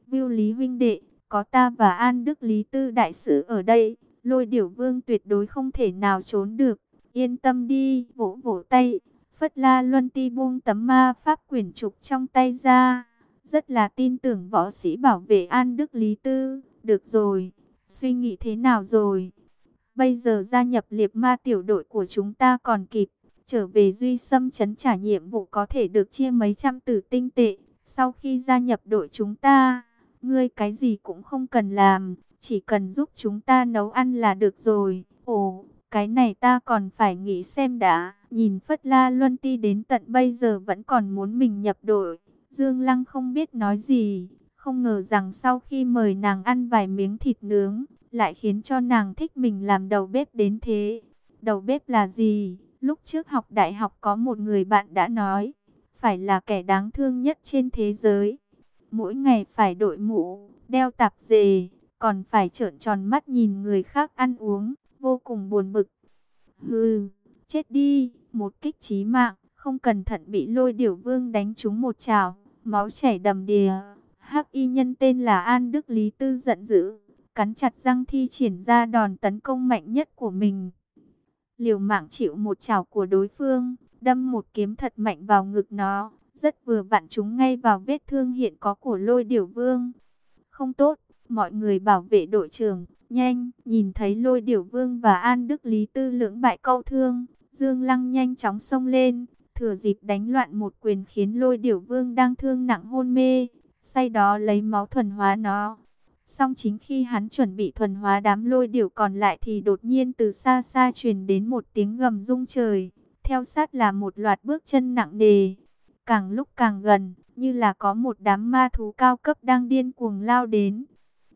Viu Lý Vinh đệ, có ta và An Đức Lý Tư đại sứ ở đây, lôi điểu vương tuyệt đối không thể nào trốn được. Yên tâm đi, vỗ vỗ tay, Phất La Luân Ti buông tấm ma pháp quyển trục trong tay ra. Rất là tin tưởng võ sĩ bảo vệ An Đức Lý Tư. Được rồi, suy nghĩ thế nào rồi? Bây giờ gia nhập liệp ma tiểu đội của chúng ta còn kịp. Trở về Duy Sâm chấn trả nhiệm vụ có thể được chia mấy trăm tử tinh tệ. Sau khi gia nhập đội chúng ta, ngươi cái gì cũng không cần làm. Chỉ cần giúp chúng ta nấu ăn là được rồi. Ồ, cái này ta còn phải nghĩ xem đã. Nhìn Phất La Luân Ti đến tận bây giờ vẫn còn muốn mình nhập đội. Dương Lăng không biết nói gì. Không ngờ rằng sau khi mời nàng ăn vài miếng thịt nướng, lại khiến cho nàng thích mình làm đầu bếp đến thế. Đầu bếp là gì? Lúc trước học đại học có một người bạn đã nói, phải là kẻ đáng thương nhất trên thế giới. Mỗi ngày phải đội mũ, đeo tạp dề, còn phải trợn tròn mắt nhìn người khác ăn uống, vô cùng buồn bực. Hừ, chết đi, một kích chí mạng, không cẩn thận bị lôi điểu vương đánh trúng một trào, máu chảy đầm đìa. Hắc y nhân tên là An Đức Lý Tư giận dữ, cắn chặt răng thi triển ra đòn tấn công mạnh nhất của mình. Liều mạng chịu một chảo của đối phương, đâm một kiếm thật mạnh vào ngực nó, rất vừa vặn chúng ngay vào vết thương hiện có của lôi điểu vương. Không tốt, mọi người bảo vệ đội trưởng, nhanh, nhìn thấy lôi điểu vương và An Đức Lý Tư lưỡng bại câu thương, Dương Lăng nhanh chóng xông lên, thừa dịp đánh loạn một quyền khiến lôi điểu vương đang thương nặng hôn mê, say đó lấy máu thuần hóa nó. Xong chính khi hắn chuẩn bị thuần hóa đám lôi điểu còn lại thì đột nhiên từ xa xa truyền đến một tiếng gầm rung trời. Theo sát là một loạt bước chân nặng nề. Càng lúc càng gần, như là có một đám ma thú cao cấp đang điên cuồng lao đến.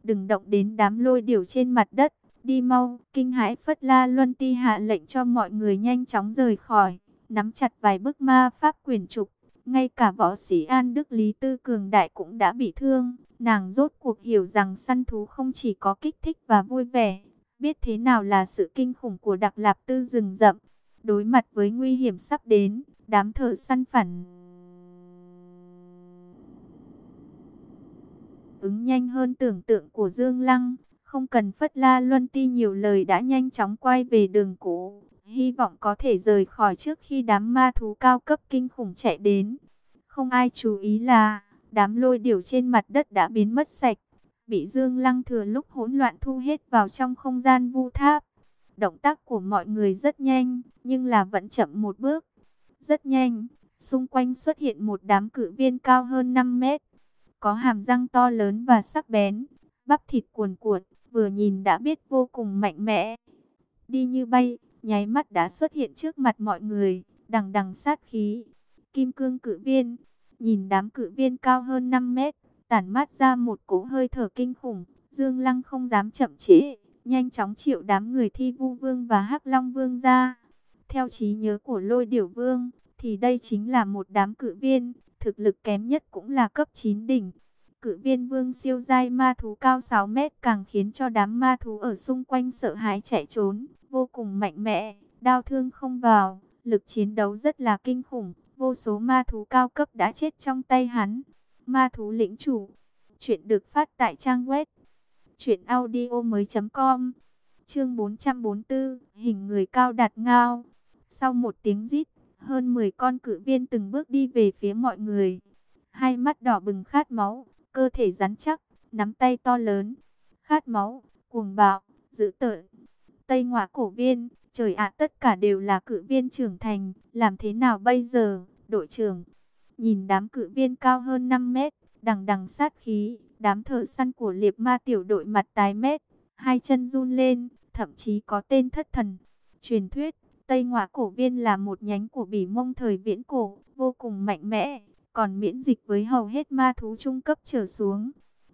Đừng động đến đám lôi điểu trên mặt đất. Đi mau, kinh hãi Phất La Luân Ti hạ lệnh cho mọi người nhanh chóng rời khỏi. Nắm chặt vài bức ma pháp quyền trục. Ngay cả võ sĩ An Đức Lý Tư Cường Đại cũng đã bị thương. Nàng rốt cuộc hiểu rằng săn thú không chỉ có kích thích và vui vẻ, biết thế nào là sự kinh khủng của đặc lạp tư rừng rậm. Đối mặt với nguy hiểm sắp đến, đám thợ săn phản ứng nhanh hơn tưởng tượng của Dương Lăng. Không cần Phất La Luân Ti nhiều lời đã nhanh chóng quay về đường cũ. Hy vọng có thể rời khỏi trước khi đám ma thú cao cấp kinh khủng chạy đến. Không ai chú ý là đám lôi điểu trên mặt đất đã biến mất sạch. Bị Dương Lăng thừa lúc hỗn loạn thu hết vào trong không gian vu tháp. Động tác của mọi người rất nhanh, nhưng là vẫn chậm một bước. Rất nhanh, xung quanh xuất hiện một đám cự viên cao hơn 5 mét. Có hàm răng to lớn và sắc bén, bắp thịt cuồn cuộn, vừa nhìn đã biết vô cùng mạnh mẽ. Đi như bay, nháy mắt đã xuất hiện trước mặt mọi người, đằng đằng sát khí. Kim cương cự viên, Nhìn đám cự viên cao hơn 5 mét, tản mát ra một cỗ hơi thở kinh khủng. Dương Lăng không dám chậm trễ, nhanh chóng triệu đám người thi vu vương và hắc long vương ra. Theo trí nhớ của lôi điểu vương, thì đây chính là một đám cự viên, thực lực kém nhất cũng là cấp 9 đỉnh. Cự viên vương siêu giai ma thú cao 6 mét càng khiến cho đám ma thú ở xung quanh sợ hãi chạy trốn, vô cùng mạnh mẽ, đau thương không vào, lực chiến đấu rất là kinh khủng. Vô số ma thú cao cấp đã chết trong tay hắn. Ma thú lĩnh chủ. Chuyện được phát tại trang web. chuyệnaudio mới.com Chương 444. Hình người cao đạt ngao. Sau một tiếng rít, hơn 10 con cự viên từng bước đi về phía mọi người. Hai mắt đỏ bừng khát máu, cơ thể rắn chắc, nắm tay to lớn. Khát máu, cuồng bạo, dữ tợn. Tây ngoại cổ viên, trời ạ tất cả đều là cự viên trưởng thành, làm thế nào bây giờ? đội trưởng. Nhìn đám cự viên cao hơn 5 mét, đằng đằng sát khí, đám thợ săn của liệp ma tiểu đội mặt tái mét, hai chân run lên, thậm chí có tên thất thần. Truyền thuyết, Tây Ngoại cổ viên là một nhánh của bỉ mông thời viễn cổ, vô cùng mạnh mẽ, còn miễn dịch với hầu hết ma thú trung cấp trở xuống.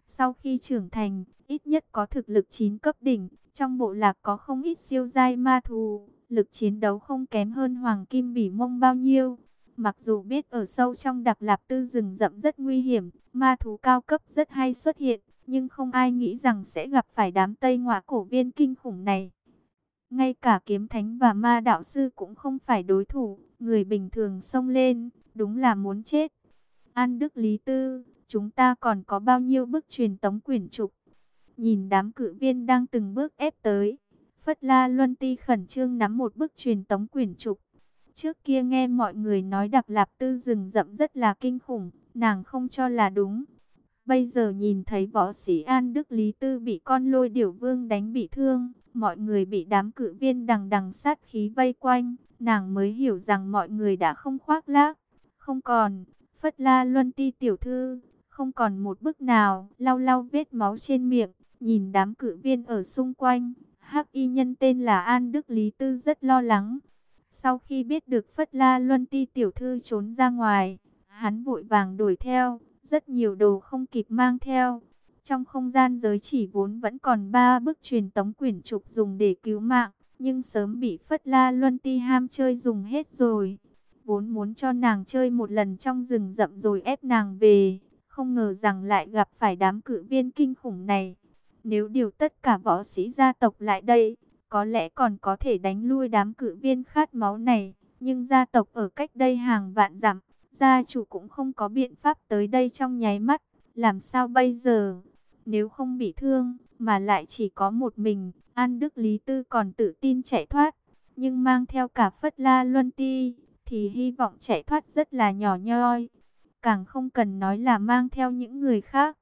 Sau khi trưởng thành, ít nhất có thực lực 9 cấp đỉnh, trong bộ lạc có không ít siêu giai ma thú, lực chiến đấu không kém hơn hoàng kim bỉ mông bao nhiêu. Mặc dù biết ở sâu trong đặc lạp tư rừng rậm rất nguy hiểm, ma thú cao cấp rất hay xuất hiện, nhưng không ai nghĩ rằng sẽ gặp phải đám Tây ngoạ cổ viên kinh khủng này. Ngay cả kiếm thánh và ma đạo sư cũng không phải đối thủ, người bình thường xông lên, đúng là muốn chết. An Đức Lý Tư, chúng ta còn có bao nhiêu bức truyền tống quyển trục? Nhìn đám cự viên đang từng bước ép tới, Phất La Luân Ti khẩn trương nắm một bức truyền tống quyển trục. Trước kia nghe mọi người nói Đặc Lạp Tư rừng rậm rất là kinh khủng, nàng không cho là đúng. Bây giờ nhìn thấy võ sĩ An Đức Lý Tư bị con lôi điểu vương đánh bị thương, mọi người bị đám cự viên đằng đằng sát khí vây quanh, nàng mới hiểu rằng mọi người đã không khoác lác, không còn, phất la luân ti tiểu thư, không còn một bức nào, lau lau vết máu trên miệng, nhìn đám cự viên ở xung quanh, hắc y nhân tên là An Đức Lý Tư rất lo lắng. Sau khi biết được phất la luân ti tiểu thư trốn ra ngoài, hắn vội vàng đuổi theo, rất nhiều đồ không kịp mang theo. Trong không gian giới chỉ vốn vẫn còn ba bức truyền tống quyển trục dùng để cứu mạng, nhưng sớm bị Phất La Luân Ti ham chơi dùng hết rồi. Vốn muốn cho nàng chơi một lần trong rừng rậm rồi ép nàng về, không ngờ rằng lại gặp phải đám cự viên kinh khủng này. Nếu điều tất cả võ sĩ gia tộc lại đây, có lẽ còn có thể đánh lui đám cự viên khát máu này, nhưng gia tộc ở cách đây hàng vạn dặm, gia chủ cũng không có biện pháp tới đây trong nháy mắt, làm sao bây giờ? Nếu không bị thương, mà lại chỉ có một mình, An Đức Lý Tư còn tự tin chạy thoát. Nhưng mang theo cả Phất La Luân Ti, thì hy vọng chạy thoát rất là nhỏ nhoi. Càng không cần nói là mang theo những người khác.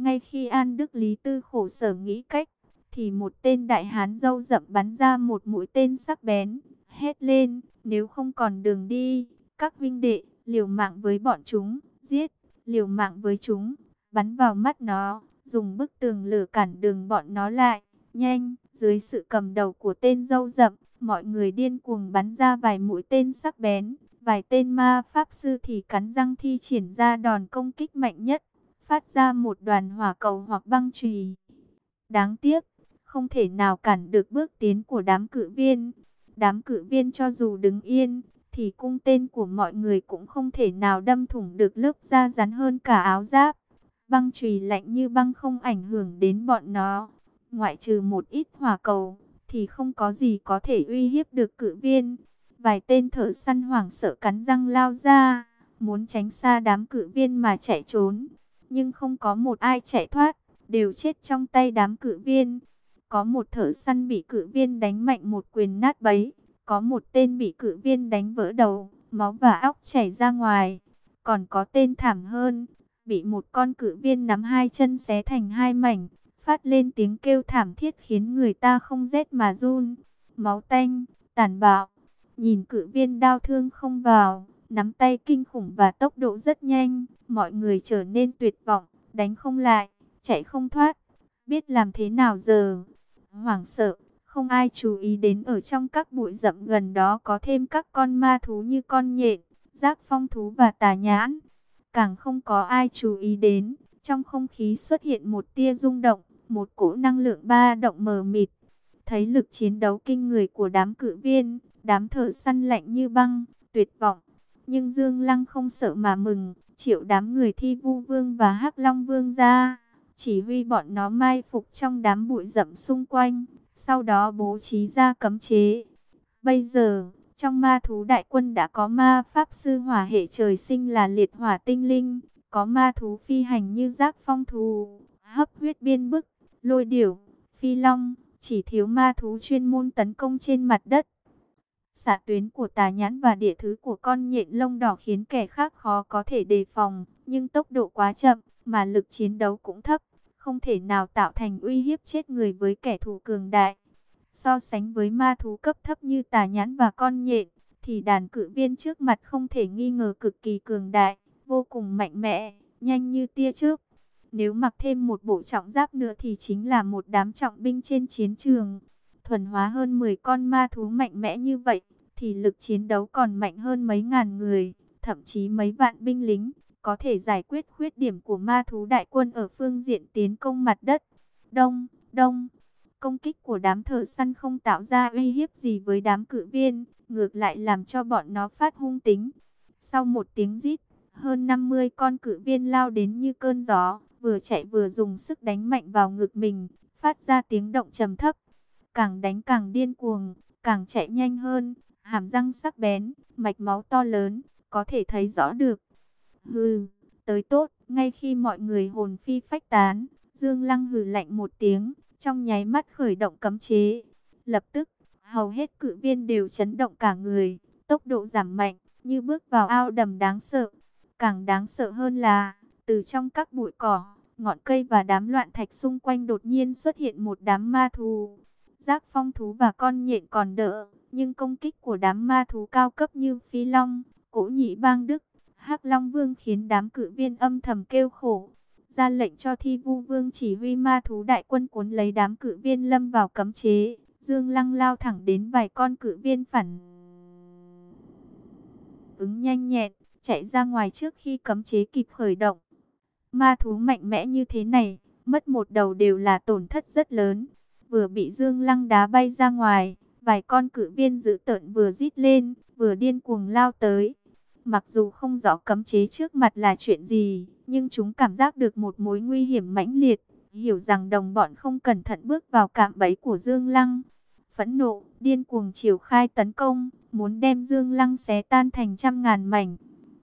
Ngay khi An Đức Lý Tư khổ sở nghĩ cách, thì một tên đại hán dâu rậm bắn ra một mũi tên sắc bén, hét lên, nếu không còn đường đi, các vinh đệ, liều mạng với bọn chúng, giết, liều mạng với chúng, bắn vào mắt nó dùng bức tường lửa cản đường bọn nó lại. Nhanh, dưới sự cầm đầu của tên dâu rậm, mọi người điên cuồng bắn ra vài mũi tên sắc bén. Vài tên ma pháp sư thì cắn răng thi triển ra đòn công kích mạnh nhất, phát ra một đoàn hỏa cầu hoặc băng chùy. Đáng tiếc, không thể nào cản được bước tiến của đám cự viên. Đám cự viên cho dù đứng yên, thì cung tên của mọi người cũng không thể nào đâm thủng được lớp da rắn hơn cả áo giáp. Băng chùy lạnh như băng không ảnh hưởng đến bọn nó. Ngoại trừ một ít hỏa cầu, thì không có gì có thể uy hiếp được cự viên. Vài tên thợ săn hoảng sợ cắn răng lao ra, muốn tránh xa đám cự viên mà chạy trốn. Nhưng không có một ai chạy thoát, đều chết trong tay đám cự viên. Có một thợ săn bị cự viên đánh mạnh một quyền nát bấy. Có một tên bị cự viên đánh vỡ đầu, máu và óc chảy ra ngoài. Còn có tên thảm hơn, bị một con cự viên nắm hai chân xé thành hai mảnh, phát lên tiếng kêu thảm thiết khiến người ta không rét mà run. Máu tanh, tàn bạo, nhìn cự viên đau thương không vào, nắm tay kinh khủng và tốc độ rất nhanh, mọi người trở nên tuyệt vọng, đánh không lại, chạy không thoát, biết làm thế nào giờ. Hoảng sợ, không ai chú ý đến ở trong các bụi rậm gần đó có thêm các con ma thú như con nhện, giác phong thú và tà nhãn càng không có ai chú ý đến. Trong không khí xuất hiện một tia rung động, một cỗ năng lượng ba động mờ mịt. Thấy lực chiến đấu kinh người của đám cự viên, đám thợ săn lạnh như băng, tuyệt vọng. Nhưng Dương Lăng không sợ mà mừng, triệu đám người thi vu vương và hắc long vương ra. Chỉ huy bọn nó mai phục trong đám bụi rậm xung quanh, sau đó bố trí ra cấm chế. Bây giờ, trong ma thú đại quân đã có ma pháp sư hỏa hệ trời sinh là liệt hỏa tinh linh, có ma thú phi hành như giác phong thú, hấp huyết biên bức, lôi điểu, phi long, chỉ thiếu ma thú chuyên môn tấn công trên mặt đất. Xạ tuyến của tà nhãn và địa thứ của con nhện lông đỏ khiến kẻ khác khó có thể đề phòng, nhưng tốc độ quá chậm, mà lực chiến đấu cũng thấp, không thể nào tạo thành uy hiếp chết người với kẻ thù cường đại. So sánh với ma thú cấp thấp như tà nhãn và con nhện, thì đàn cự viên trước mặt không thể nghi ngờ cực kỳ cường đại, vô cùng mạnh mẽ, nhanh như tia chớp. Nếu mặc thêm một bộ trọng giáp nữa thì chính là một đám trọng binh trên chiến trường. Thuần hóa hơn 10 con ma thú mạnh mẽ như vậy, thì lực chiến đấu còn mạnh hơn mấy ngàn người, thậm chí mấy vạn binh lính. có thể giải quyết khuyết điểm của ma thú đại quân ở phương diện tiến công mặt đất. Đông, đông, công kích của đám thợ săn không tạo ra uy hiếp gì với đám cự viên, ngược lại làm cho bọn nó phát hung tính. Sau một tiếng rít, hơn 50 con cự viên lao đến như cơn gió, vừa chạy vừa dùng sức đánh mạnh vào ngực mình, phát ra tiếng động trầm thấp. Càng đánh càng điên cuồng, càng chạy nhanh hơn, hàm răng sắc bén, mạch máu to lớn, có thể thấy rõ được. Hừ, tới tốt, ngay khi mọi người hồn phi phách tán, Dương Lăng hừ lạnh một tiếng, trong nháy mắt khởi động cấm chế. Lập tức, hầu hết cự viên đều chấn động cả người, tốc độ giảm mạnh, như bước vào ao đầm đáng sợ. Càng đáng sợ hơn là, từ trong các bụi cỏ, ngọn cây và đám loạn thạch xung quanh đột nhiên xuất hiện một đám ma thù. Giác phong thú và con nhện còn đỡ, nhưng công kích của đám ma thú cao cấp như phi long, cổ nhị bang đức, hắc long vương khiến đám cự viên âm thầm kêu khổ. Ra lệnh cho thi vu vương chỉ huy ma thú đại quân cuốn lấy đám cự viên lâm vào cấm chế. Dương Lăng lao thẳng đến vài con cự viên phản. Ứng nhanh nhẹn, chạy ra ngoài trước khi cấm chế kịp khởi động. Ma thú mạnh mẽ như thế này, mất một đầu đều là tổn thất rất lớn. Vừa bị Dương Lăng đá bay ra ngoài, vài con cự viên dữ tợn vừa rít lên, vừa điên cuồng lao tới. Mặc dù không rõ cấm chế trước mặt là chuyện gì, nhưng chúng cảm giác được một mối nguy hiểm mãnh liệt, hiểu rằng đồng bọn không cẩn thận bước vào cạm bẫy của Dương Lăng. Phẫn nộ, điên cuồng chiều khai tấn công, muốn đem Dương Lăng xé tan thành trăm ngàn mảnh.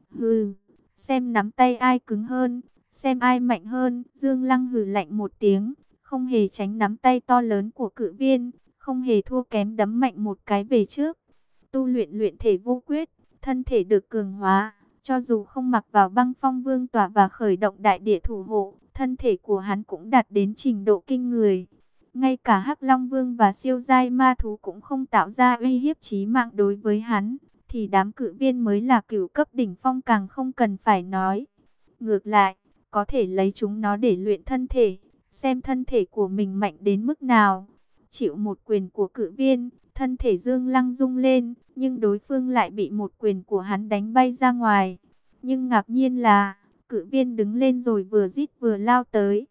Hừ, xem nắm tay ai cứng hơn, xem ai mạnh hơn. Dương Lăng hừ lạnh một tiếng, không hề tránh nắm tay to lớn của cự viên, không hề thua kém đấm mạnh một cái về trước. Tu luyện luyện thể vô quyết, thân thể được cường hóa, cho dù không mặc vào băng phong vương tỏa và khởi động đại địa thủ hộ, thân thể của hắn cũng đạt đến trình độ kinh người. Ngay cả Hắc Long Vương và siêu giai ma thú cũng không tạo ra uy hiếp chí mạng đối với hắn, thì đám cự viên mới là cửu cấp đỉnh phong càng không cần phải nói. Ngược lại, có thể lấy chúng nó để luyện thân thể, xem thân thể của mình mạnh đến mức nào. Chịu một quyền của cự viên, thân thể Dương Lăng rung lên, nhưng đối phương lại bị một quyền của hắn đánh bay ra ngoài. Nhưng ngạc nhiên là, cự viên đứng lên rồi vừa rít vừa lao tới.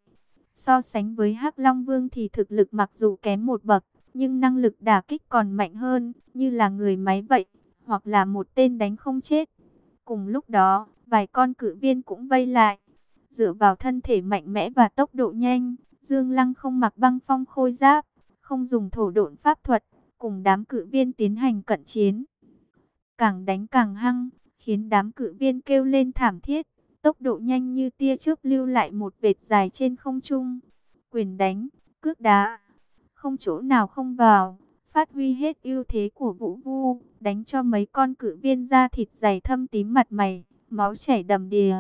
So sánh với Hắc Long Vương thì thực lực mặc dù kém một bậc, nhưng năng lực đả kích còn mạnh hơn, như là người máy vậy, hoặc là một tên đánh không chết. Cùng lúc đó, vài con cự viên cũng vây lại. Dựa vào thân thể mạnh mẽ và tốc độ nhanh, Dương Lăng không mặc băng phong khôi giáp, không dùng thổ độn pháp thuật, cùng đám cự viên tiến hành cận chiến. Càng đánh càng hăng, khiến đám cự viên kêu lên thảm thiết, tốc độ nhanh như tia chớp lưu lại một vệt dài trên không trung. Quyền đánh, cước đá, không chỗ nào không vào, phát huy hết ưu thế của vũ vu, đánh cho mấy con cự viên ra thịt dày thâm tím mặt mày, máu chảy đầm đìa.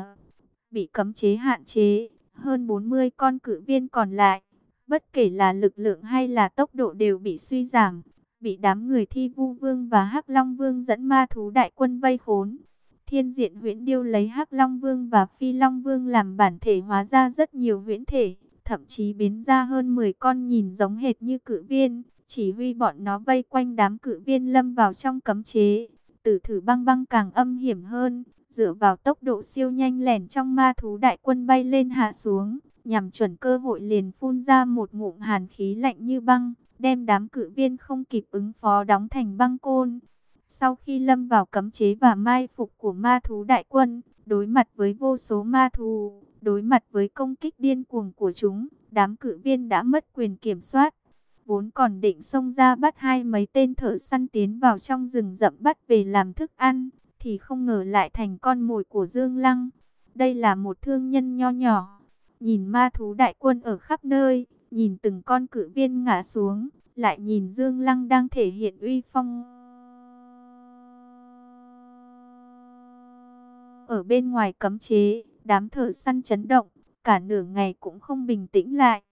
Bị cấm chế hạn chế, hơn 40 con cự viên còn lại, bất kể là lực lượng hay là tốc độ đều bị suy giảm, bị đám người thi vu vương và hắc long vương dẫn ma thú đại quân vây khốn. Thiên diện huyễn điêu lấy hắc long vương và phi long vương làm bản thể hóa ra rất nhiều huyễn thể, thậm chí biến ra hơn 10 con nhìn giống hệt như cự viên, chỉ huy bọn nó vây quanh đám cự viên lâm vào trong cấm chế. Tử thử băng băng càng âm hiểm hơn, dựa vào tốc độ siêu nhanh lẻn trong ma thú đại quân bay lên hạ xuống, nhằm chuẩn cơ hội liền phun ra một ngụm hàn khí lạnh như băng đem đám cự viên không kịp ứng phó đóng thành băng côn. Sau khi lâm vào cấm chế và mai phục của ma thú đại quân, đối mặt với vô số ma thú, đối mặt với công kích điên cuồng của chúng, đám cự viên đã mất quyền kiểm soát. Vốn còn định xông ra bắt hai mấy tên thợ săn tiến vào trong rừng rậm bắt về làm thức ăn, thì không ngờ lại thành con mồi của Dương Lăng. Đây là một thương nhân nho nhỏ, nhìn ma thú đại quân ở khắp nơi, nhìn từng con cự viên ngã xuống, lại nhìn Dương Lăng đang thể hiện uy phong. Ở bên ngoài cấm chế, đám thợ săn chấn động, cả nửa ngày cũng không bình tĩnh lại.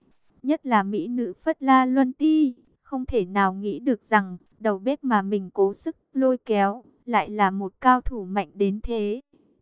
Nhất là mỹ nữ Phất La Luân Ti, không thể nào nghĩ được rằng đầu bếp mà mình cố sức lôi kéo, lại là một cao thủ mạnh đến thế.